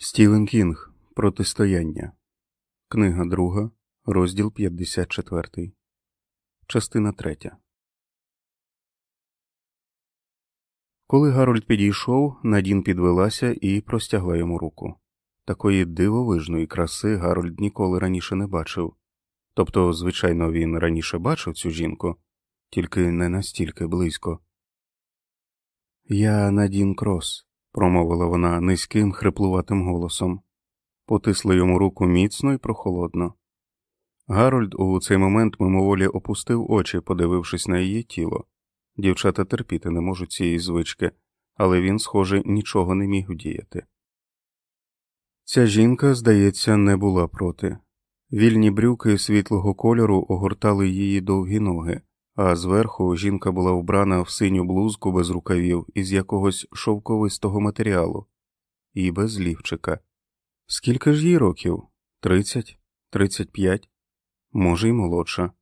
Стівен Кінг Протистояння. Книга 2, розділ 54. Частина 3. Коли Гарольд підійшов, Надін підвелася і простягла йому руку. Такої дивовижної краси Гарольд ніколи раніше не бачив. Тобто, звичайно, він раніше бачив цю жінку, тільки не настільки близько. Я Надін Крос промовила вона низьким, хриплуватим голосом, потисла йому руку міцно і прохолодно. Гарольд у цей момент мимоволі опустив очі, подивившись на її тіло. Дівчата терпіти не можуть цієї звички, але він, схоже, нічого не міг вдіяти. Ця жінка, здається, не була проти. Вільні брюки світлого кольору огортали її довгі ноги, а зверху жінка була вбрана в синю блузку без рукавів із якогось шовковистого матеріалу і без лівчика. Скільки ж їй років? Тридцять, тридцять п'ять, може, й молодша.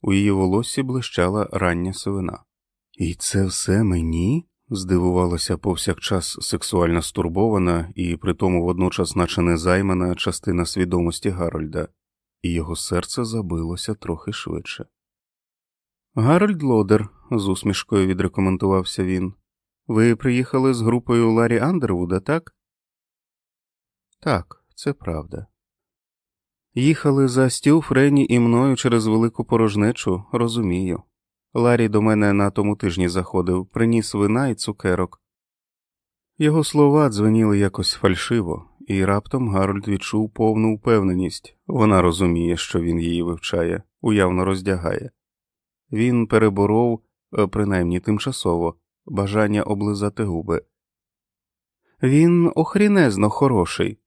У її волоссі блищала рання сивина. І це все мені? здивувалася повсякчас сексуально стурбована і притому водночас, наче незаймана частина свідомості Гарольда, і його серце забилося трохи швидше. Гарольд Лодер, з усмішкою відрекомендувався він. Ви приїхали з групою Ларі Андервуда, так? Так, це правда. Їхали за Стю, Френі і мною через велику порожнечу, розумію. Ларі до мене на тому тижні заходив, приніс вина і цукерок. Його слова дзвеніли якось фальшиво, і раптом Гарольд відчув повну впевненість вона розуміє, що він її вивчає, уявно роздягає. Він переборов, е, принаймні тимчасово, бажання облизати губи. Він охрінезно хороший.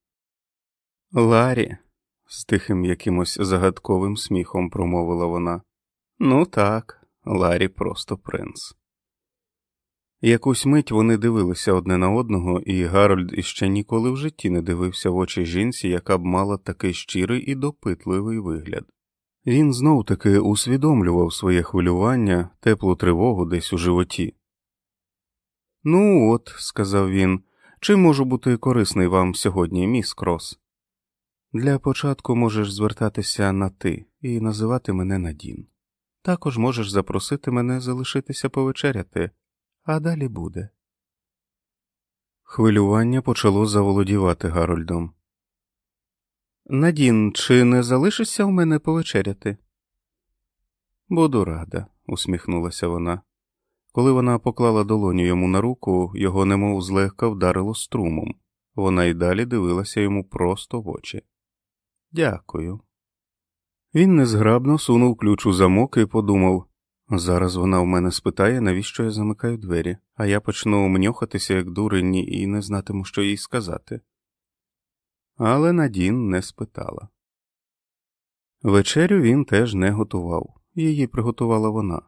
Ларі, з тихим якимось загадковим сміхом промовила вона. Ну так, Ларі просто принц. Якусь мить вони дивилися одне на одного, і Гарольд іще ніколи в житті не дивився в очі жінці, яка б мала такий щирий і допитливий вигляд. Він знов таки усвідомлював своє хвилювання, теплу тривогу десь у животі. Ну, от, сказав він, чим можу бути корисний вам сьогодні, міс Крос? Для початку можеш звертатися на ти і називати мене Надін. Також можеш запросити мене залишитися повечеряти, а далі буде. Хвилювання почало заволодівати Гарольдом. Надін, чи не залишишся в мене повечеряти? Буду рада, усміхнулася вона. Коли вона поклала долоню йому на руку, його немов злегка вдарило струмом. Вона й далі дивилася йому просто в очі. Дякую. Він незграбно сунув ключ у замок і подумав зараз вона в мене спитає, навіщо я замикаю двері, а я почну мньохатися, як дурень, і не знатиму, що їй сказати але Надін не спитала. Вечерю він теж не готував, її приготувала вона.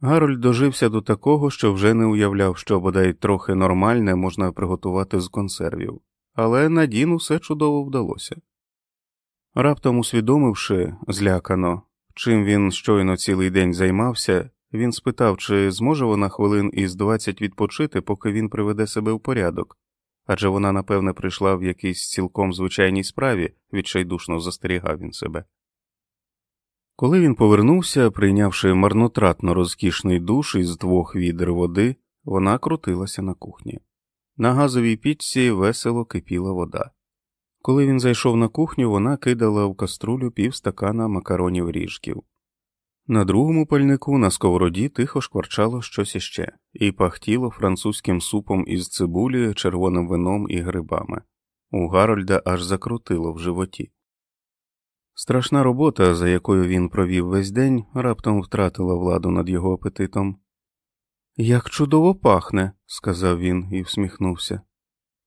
Гарольд дожився до такого, що вже не уявляв, що бодай трохи нормальне можна приготувати з консервів, але Надін усе чудово вдалося. Раптом усвідомивши, злякано, чим він щойно цілий день займався, він спитав, чи зможе вона хвилин із двадцять відпочити, поки він приведе себе в порядок, адже вона, напевне, прийшла в якійсь цілком звичайній справі, відчайдушно застерігав він себе. Коли він повернувся, прийнявши марнотратно розкішний душ із двох відер води, вона крутилася на кухні. На газовій пічці весело кипіла вода. Коли він зайшов на кухню, вона кидала в каструлю півстакана макаронів ріжків. На другому пальнику на сковороді тихо шкварчало щось іще, і пахтіло французьким супом із цибулі, червоним вином і грибами. У Гарольда аж закрутило в животі. Страшна робота, за якою він провів весь день, раптом втратила владу над його апетитом. Як чудово пахне, сказав він і всміхнувся.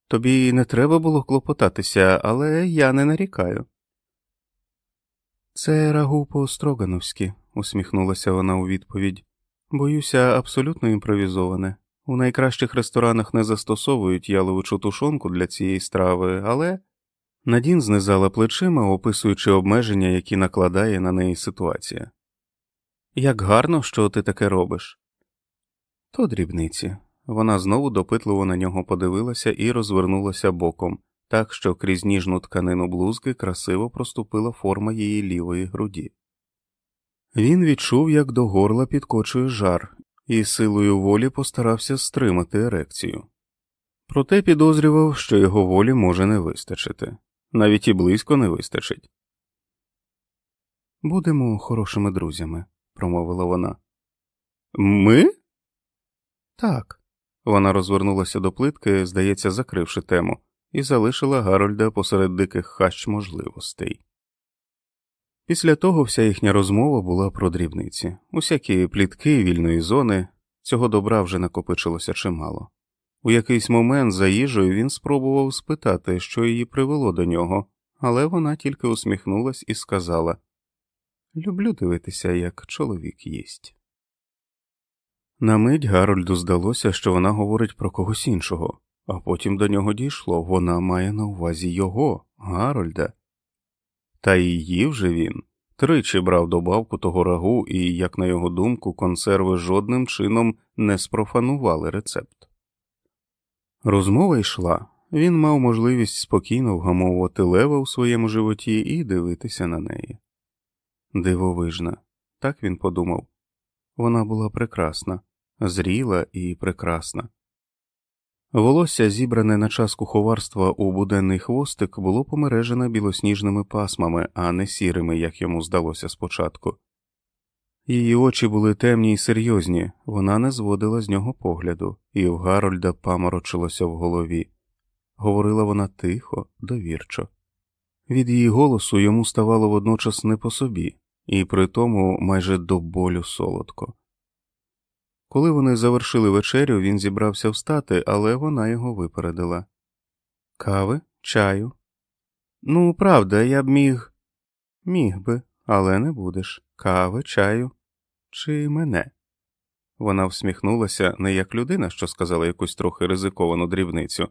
Тобі не треба було клопотатися, але я не нарікаю. Це рагу по строгановськи, усміхнулася вона у відповідь. Боюся, абсолютно імпровізоване. У найкращих ресторанах не застосовують яловичу тушонку для цієї страви, але. Надін знизала плечима, описуючи обмеження, які накладає на неї ситуація. Як гарно, що ти таке робиш. То дрібниці. Вона знову допитливо на нього подивилася і розвернулася боком, так що крізь ніжну тканину блузки красиво проступила форма її лівої груді. Він відчув, як до горла підкочує жар, і силою волі постарався стримати ерекцію. Проте підозрював, що його волі може не вистачити, навіть і близько не вистачить. Будемо хорошими друзями, промовила вона. Ми? Так. Вона розвернулася до плитки, здається, закривши тему, і залишила Гарольда посеред диких хащ можливостей. Після того вся їхня розмова була про дрібниці, усякі плітки вільної зони, цього добра вже накопичилося чимало. У якийсь момент за їжею він спробував спитати, що її привело до нього, але вона тільки усміхнулась і сказала Люблю дивитися, як чоловік їсть. На мить Гарольду здалося, що вона говорить про когось іншого, а потім до нього дійшло вона має на увазі його, Гарольда. Та і їв же він тричі брав добавку того рагу, і, як на його думку, консерви жодним чином не спрофанували рецепт. Розмова йшла, він мав можливість спокійно вгамовувати лева у своєму животі і дивитися на неї. Дивовижна, так він подумав. Вона була прекрасна, зріла і прекрасна. Волосся, зібране на час куховарства у буденний хвостик, було помережене білосніжними пасмами, а не сірими, як йому здалося спочатку. Її очі були темні й серйозні, вона не зводила з нього погляду, і в Гарольда паморочилося в голові. Говорила вона тихо, довірчо. Від її голосу йому ставало водночас не по собі, і при тому майже до болю солодко. Коли вони завершили вечерю, він зібрався встати, але вона його випередила. Кави, чаю. Ну, правда, я б міг. Міг би, але не будеш. Кави, чаю. Чи мене? Вона всміхнулася не як людина, що сказала якусь трохи ризиковану дрібницю.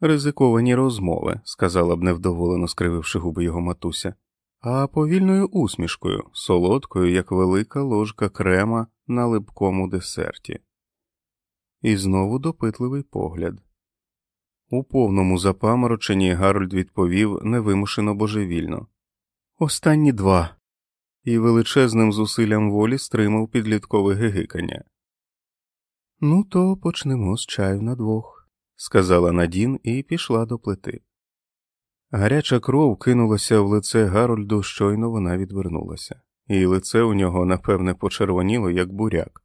Ризиковані розмови, сказала б невдоволено скрививши губи його матуся, а повільною усмішкою, солодкою, як велика ложка крема на липкому десерті. І знову допитливий погляд. У повному запамороченні Гарольд відповів невимушено божевільно Останні два. І величезним зусиллям волі стримав підліткове гигикання. Ну, то почнемо з чаю на двох, сказала Надін і пішла до плити. Гаряча кров кинулася в лице Гарольду, щойно вона відвернулася і лице у нього, напевне, почервоніло, як буряк.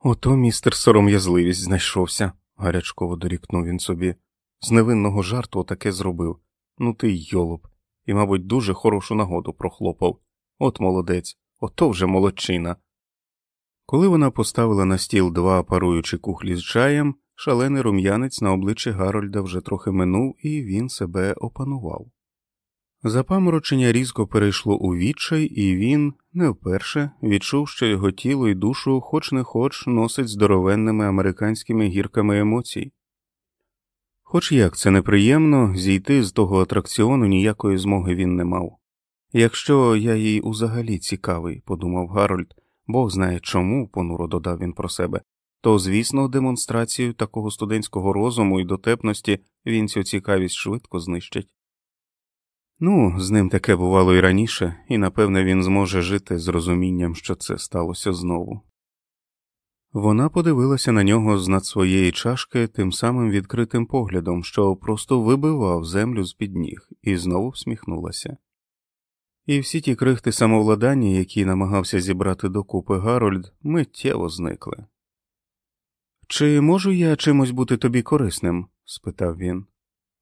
Ото містер сором'язливість знайшовся, гарячково дорікнув він собі. З невинного жарту таке зробив. Ну ти йолоп, і, мабуть, дуже хорошу нагоду прохлопав. От молодець, ото вже молодчина. Коли вона поставила на стіл два паруючі кухлі з чаєм, шалений рум'янець на обличчі Гарольда вже трохи минув, і він себе опанував. Запаморочення різко перейшло у відчай, і він не вперше відчув, що його тіло і душу, хоч не хоч, носить здоровенними американськими гірками емоцій. Хоч як це неприємно, зійти з того атракціону ніякої змоги він не мав. Якщо я їй узагалі цікавий, подумав Гарольд, Бог знає чому, понуро додав він про себе, то, звісно, демонстрацію такого студентського розуму і дотепності він цю цікавість швидко знищить. Ну, з ним таке бувало і раніше, і напевне він зможе жити з розумінням, що це сталося знову. Вона подивилася на нього з над своєї чашки тим самим відкритим поглядом, що просто вибивав землю з під ніг, і знову всміхнулася. І всі ті крихти самовладання, які намагався зібрати докупи Гарольд, миттєво зникли. Чи можу я чимось бути тобі корисним? спитав він.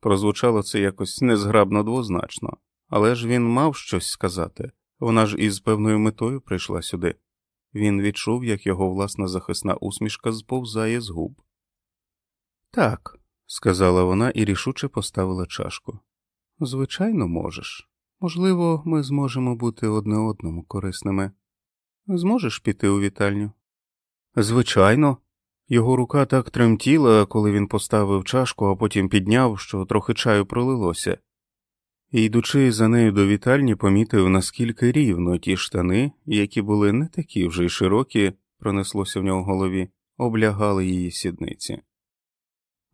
Прозвучало це якось незграбно двозначно, але ж він мав щось сказати вона ж із певною метою прийшла сюди. Він відчув, як його власна захисна усмішка зповзає з губ. Так, сказала вона і рішуче поставила чашку. Звичайно, можеш. Можливо, ми зможемо бути одне одному корисними. Зможеш піти у вітальню? Звичайно, його рука так тремтіла, коли він поставив чашку, а потім підняв, що трохи чаю пролилося, і, йдучи за нею до вітальні, помітив, наскільки рівно ті штани, які були не такі вже й широкі, пронеслося в нього голові, облягали її сідниці.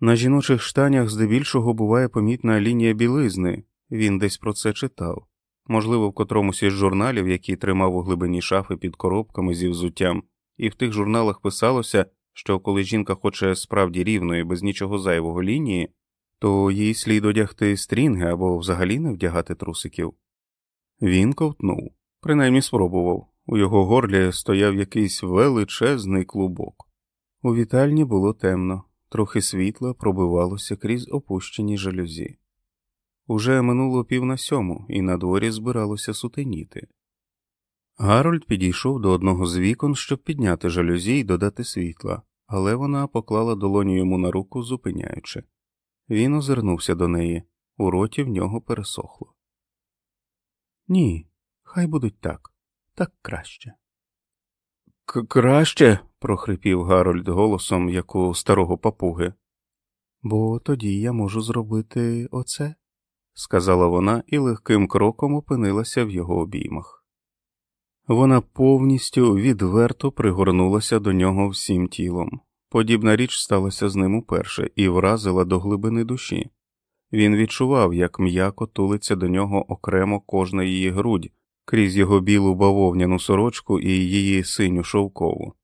На жіночих штанях здебільшого буває помітна лінія білизни, він десь про це читав, можливо, в котромусь із журналів, які тримав у глибині шафи під коробками зі взуттям, і в тих журналах писалося, що коли жінка хоче справді рівної, без нічого зайвого лінії, то їй слід одягти стрінги або взагалі не вдягати трусиків. Він ковтнув, принаймні спробував. У його горлі стояв якийсь величезний клубок. У вітальні було темно, трохи світла пробивалося крізь опущені жалюзі. Уже минуло пів на сьому, і на дворі збиралося сутеніти. Гарольд підійшов до одного з вікон, щоб підняти жалюзі і додати світла, але вона поклала долоню йому на руку, зупиняючи. Він озирнувся до неї, у роті в нього пересохло. Ні, хай будуть так, так краще. К краще. прохрипів Гарольд голосом, як у старого папуги. Бо тоді я можу зробити оце, сказала вона і легким кроком опинилася в його обіймах. Вона повністю відверто пригорнулася до нього всім тілом. Подібна річ сталася з ним уперше і вразила до глибини душі. Він відчував, як м'яко тулиться до нього окремо кожна її грудь крізь його білу бавовняну сорочку і її синю шовкову.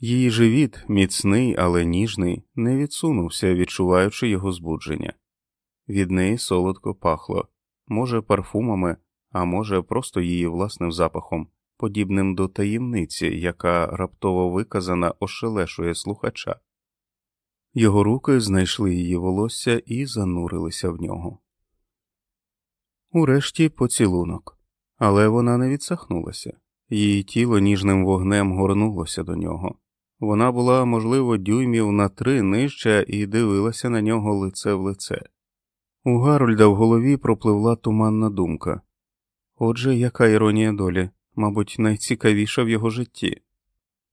Її живіт, міцний, але ніжний, не відсунувся, відчуваючи його збудження. Від неї солодко пахло, може, парфумами, а може, просто її власним запахом, подібним до таємниці, яка раптово виказана ошелешує слухача. Його руки знайшли її волосся і занурилися в нього. Урешті поцілунок, але вона не відсахнулася, її тіло ніжним вогнем горнулося до нього. Вона була, можливо, дюймів на три нижча і дивилася на нього лице в лице. У Гарольда в голові пропливла туманна думка отже, яка іронія долі, мабуть, найцікавіша в його житті.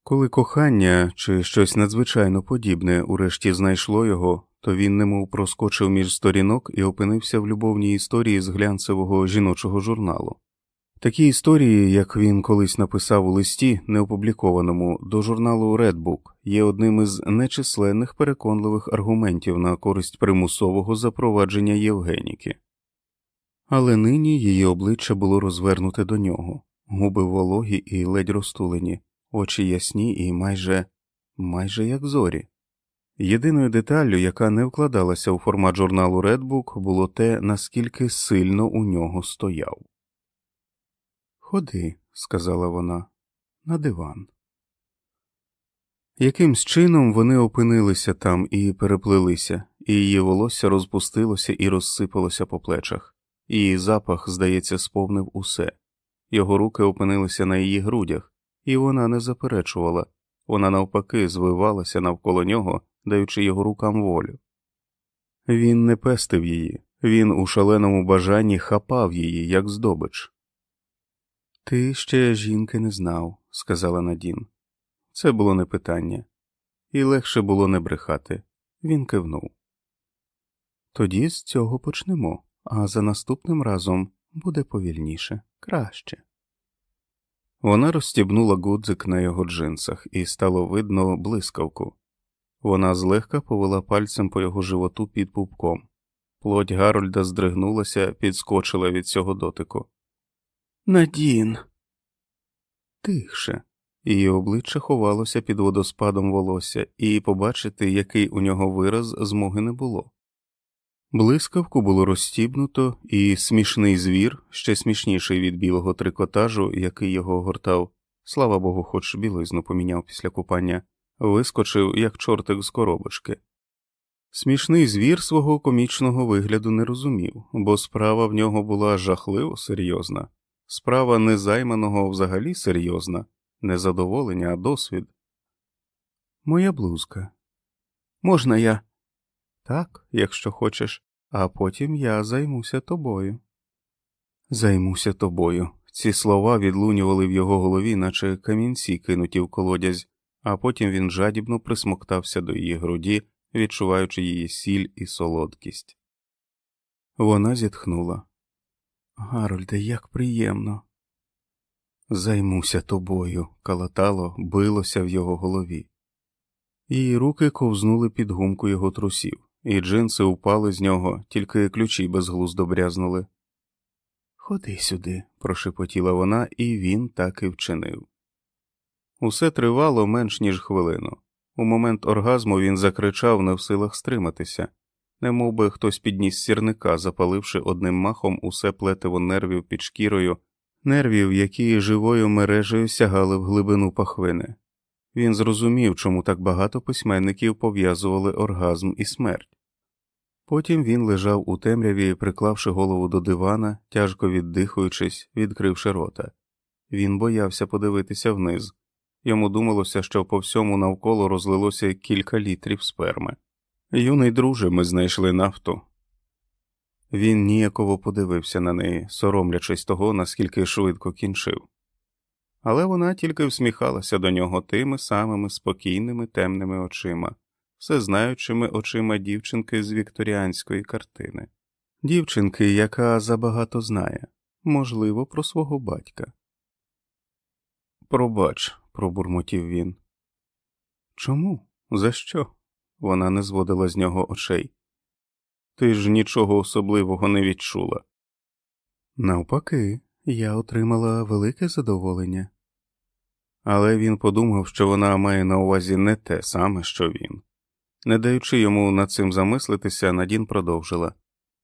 Коли кохання чи щось надзвичайно подібне урешті знайшло його, то він немов проскочив між сторінок і опинився в любовній історії з глянцевого жіночого журналу. Такі історії, як він колись написав у листі, неопублікованому до журналу Redbook, є одним із нечисленних переконливих аргументів на користь примусового запровадження Євгеніки. Але нині її обличчя було розвернуте до нього, губи вологі і ледь розтулені, очі ясні і майже майже як зорі. Єдиною деталлю, яка не вкладалася у формат журналу Redbook, було те, наскільки сильно у нього стояв. Ходи, сказала вона, на диван. Якимсь чином вони опинилися там і переплилися, і її волосся розпустилося і розсипалося по плечах, її запах, здається, сповнив усе. Його руки опинилися на її грудях, і вона не заперечувала, вона навпаки звивалася навколо нього, даючи його рукам волю. Він не пестив її, він у шаленому бажанні хапав її, як здобич. Ти ще жінки не знав, сказала Надін. Це було не питання, і легше було не брехати. Він кивнув. Тоді з цього почнемо, а за наступним разом буде повільніше, краще. Вона розстібнула гудзик на його джинсах, і стало видно блискавку. Вона злегка повела пальцем по його животу під пупком. Плоть Гарольда здригнулася, підскочила від цього дотику. Надін. Тихше. Її обличчя ховалося під водоспадом волосся, і побачити, який у нього вираз, змоги не було. Блискавку було розстібнуто, і смішний звір, ще смішніший від білого трикотажу, який його огортав, слава богу, хоч білизну поміняв після купання, вискочив, як чортик з коробочки. Смішний звір свого комічного вигляду не розумів, бо справа в нього була жахливо серйозна, справа незайманого взагалі серйозна, не задоволення, а досвід. Моя блузка. Можна я? Так, якщо хочеш, а потім я займуся тобою. Займуся тобою. Ці слова відлунювали в його голові, наче камінці кинуті в колодязь, а потім він жадібно присмоктався до її груді, відчуваючи її сіль і солодкість. Вона зітхнула. Гарольде, як приємно. Займуся тобою, калатало, билося в його голові. Її руки ковзнули під гумку його трусів, і джинси упали з нього, тільки ключі безглуздо брязнули. Ходи сюди, прошепотіла вона, і він так і вчинив. Усе тривало менш ніж хвилину. У момент оргазму він закричав не в силах стриматися, немов би хтось підніс сірника, запаливши одним махом усе плетиво нервів під шкірою, нервів, які живою мережею сягали в глибину пахвини. Він зрозумів, чому так багато письменників пов'язували оргазм і смерть. Потім він лежав у темряві, приклавши голову до дивана, тяжко віддихуючись, відкривши рота. Він боявся подивитися вниз. Йому думалося, що по всьому навколо розлилося кілька літрів сперми. Юний друже, ми знайшли нафту. Він ніяково подивився на неї, соромлячись того, наскільки швидко кінчив. Але вона тільки всміхалася до нього тими самими спокійними темними очима, всезнаючими очима дівчинки з вікторіанської картини, дівчинки, яка забагато знає, можливо, про свого батька. Пробач, пробурмотів він. Чому? За що? Вона не зводила з нього очей. Ти ж нічого особливого не відчула. Навпаки, я отримала велике задоволення. Але він подумав, що вона має на увазі не те саме, що він. Не даючи йому над цим замислитися, Надін продовжила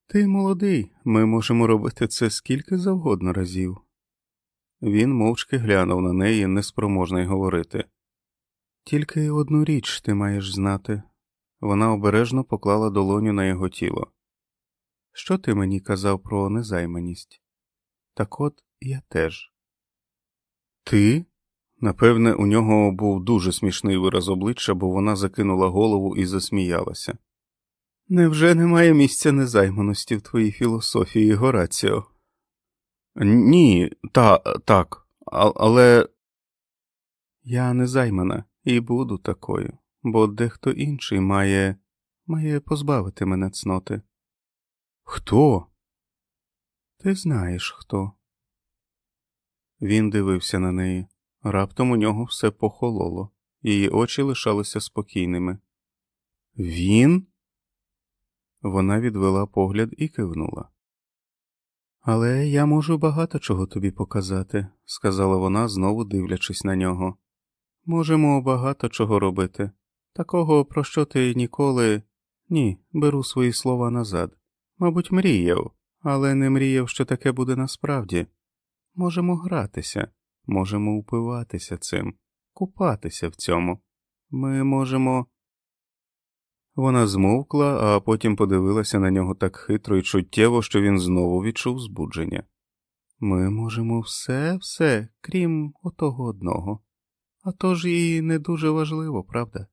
Ти молодий, ми можемо робити це скільки завгодно разів. Він мовчки глянув на неї, неспроможний говорити. Тільки одну річ ти маєш знати. Вона обережно поклала долоню на його тіло. Що ти мені казав про незайманість? Так от я теж. Ти? Напевне, у нього був дуже смішний вираз обличчя, бо вона закинула голову і засміялася. Невже немає місця незайманості в твоїй філософії, Гораціо? Ні, та так, але я незаймана і буду такою, бо дехто інший має має позбавити мене цноти. Хто? Ти знаєш хто? Він дивився на неї. Раптом у нього все похололо, її очі лишалися спокійними. Він? Вона відвела погляд і кивнула. Але я можу багато чого тобі показати, сказала вона, знову дивлячись на нього. Можемо багато чого робити. Такого, про що ти ніколи. Ні, беру свої слова назад. Мабуть, мріяв, але не мріяв, що таке буде насправді. Можемо гратися, можемо упиватися цим, купатися в цьому. Ми можемо. Вона змовкла, а потім подивилася на нього так хитро і чуттєво, що він знову відчув збудження. Ми можемо все, все, крім отого одного. А ж і не дуже важливо, правда?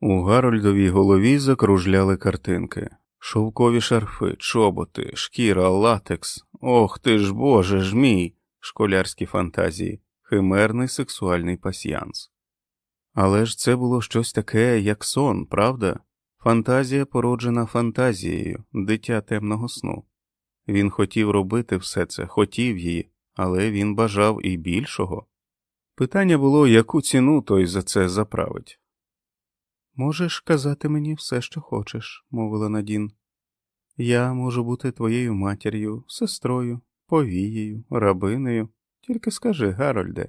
У Гарольдовій голові закружляли картинки шовкові шарфи, чоботи, шкіра, латекс. Ох ти ж боже ж мій, школярські фантазії, химерний сексуальний пасьянс. Але ж це було щось таке, як сон, правда? Фантазія породжена фантазією, дитя темного сну. Він хотів робити все це, хотів її, але він бажав і більшого. Питання було, яку ціну той за це заправить. Можеш казати мені все, що хочеш, мовила Надін. Я можу бути твоєю матір'ю, сестрою, повією, рабинею. Тільки скажи, Гарольде.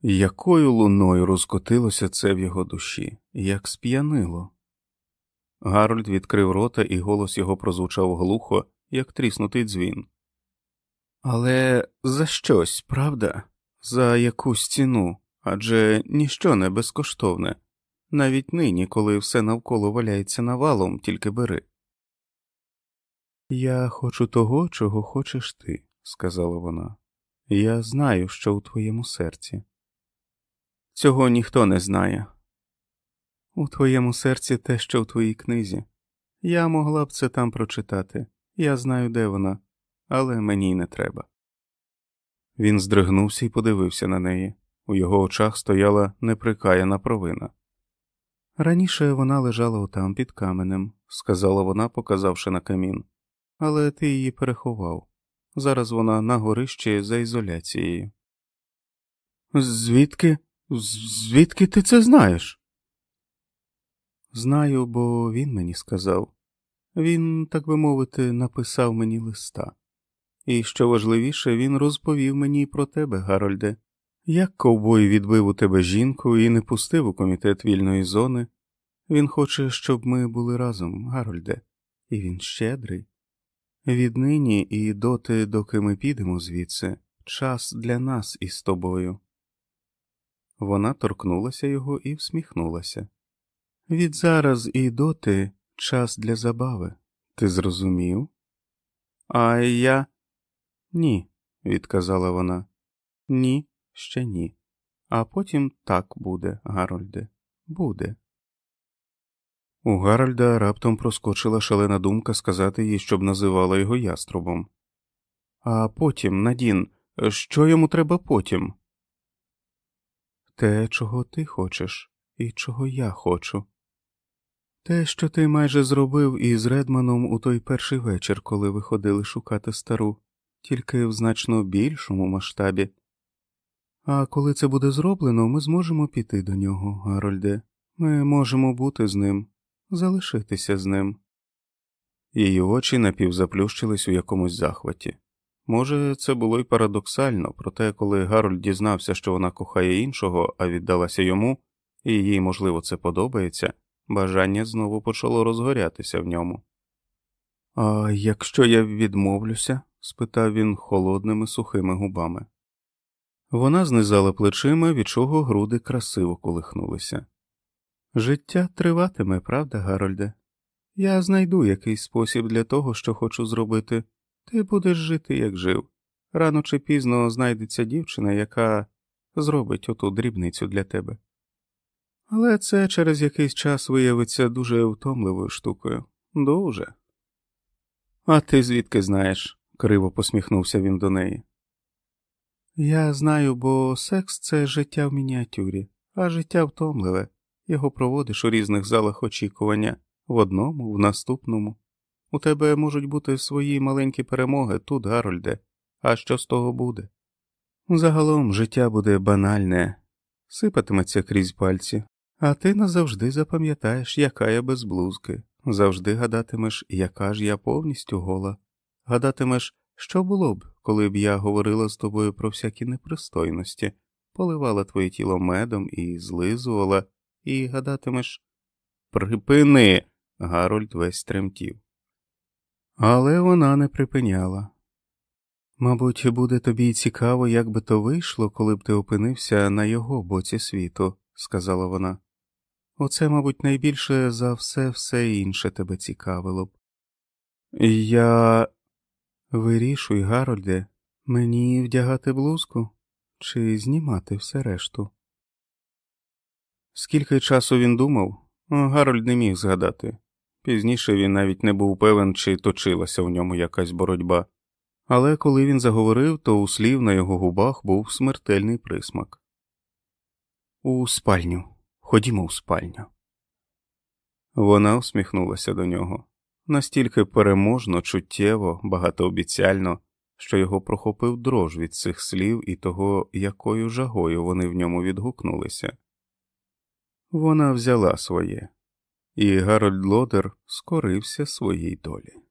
Якою луною розкотилося це в його душі, як сп'янило. Гарольд відкрив рота, і голос його прозвучав глухо, як тріснутий дзвін. Але за щось, правда? За якусь ціну, адже ніщо не безкоштовне, навіть нині, коли все навколо валяється навалом, тільки бери. Я хочу того, чого хочеш ти, сказала вона. Я знаю, що у твоєму серці. Цього ніхто не знає. У твоєму серці те, що в твоїй книзі. Я могла б це там прочитати. Я знаю, де вона, але мені й не треба. Він здригнувся і подивився на неї. У його очах стояла неприкаяна провина. Раніше вона лежала отам під каменем, сказала вона, показавши на камін, але ти її переховав. Зараз вона на горищі за ізоляцією. Звідки? Звідки ти це знаєш? Знаю, бо він мені сказав. Він, так би мовити, написав мені листа. І що важливіше, він розповів мені про тебе, Гарольде, як ковбой відбив у тебе жінку і не пустив у комітет вільної зони. Він хоче, щоб ми були разом, Гарольде, і він щедрий. Віднині і доти, доки ми підемо звідси, час для нас із тобою. Вона торкнулася його і всміхнулася. Від зараз і доти час для забави. Ти зрозумів? А я. Ні, відказала вона. Ні, ще ні. А потім так буде, Гарольде, буде. У Гарольда раптом проскочила шалена думка сказати їй, щоб називала його яструбом. А потім, Надін, що йому треба потім? Те, чого ти хочеш, і чого я хочу. Те, що ти майже зробив із Редманом у той перший вечір, коли ви ходили шукати стару, тільки в значно більшому масштабі. А коли це буде зроблено, ми зможемо піти до нього, Гарольде. Ми можемо бути з ним, залишитися з ним. Її очі напівзаплющились у якомусь захваті. Може, це було й парадоксально, проте коли Гарольд дізнався, що вона кохає іншого, а віддалася йому, і їй, можливо, це подобається, бажання знову почало розгорятися в ньому. А якщо я відмовлюся? спитав він холодними сухими губами. Вона знизала плечима, від чого груди красиво колихнулися. Життя триватиме, правда, Гарольде? Я знайду якийсь спосіб для того, що хочу зробити. Ти будеш жити, як жив. Рано чи пізно знайдеться дівчина, яка зробить оту дрібницю для тебе. Але це через якийсь час виявиться дуже втомливою штукою. Дуже. А ти звідки знаєш? криво посміхнувся він до неї. Я знаю, бо секс це життя в мініатюрі, а життя втомливе. Його проводиш у різних залах очікування в одному, в наступному. У тебе можуть бути свої маленькі перемоги тут, Гарольде, а що з того буде? Загалом життя буде банальне, сипатиметься крізь пальці, а ти назавжди запам'ятаєш, яка я без блузки, завжди гадатимеш, яка ж я повністю гола, гадатимеш, що було б, коли б я говорила з тобою про всякі непристойності, поливала твоє тіло медом і злизувала, і гадатимеш Припини. Гарольд весь тремтів. Але вона не припиняла. Мабуть, буде тобі цікаво, як би то вийшло, коли б ти опинився на його боці світу, сказала вона. Оце, мабуть, найбільше за все все інше тебе цікавило б. Я вирішуй, Гарольде, мені вдягати блузку чи знімати все решту. Скільки часу він думав, Гарольд не міг згадати. Пізніше він навіть не був певен, чи точилася в ньому якась боротьба, але коли він заговорив, то у слів на його губах був смертельний присмак. У спальню. Ходімо у спальню. Вона усміхнулася до нього настільки переможно, чуттєво, багатообіцяльно, що його прохопив дрож від цих слів і того, якою жагою вони в ньому відгукнулися. Вона взяла своє, і Гарольд Лодер скорився своїй долі.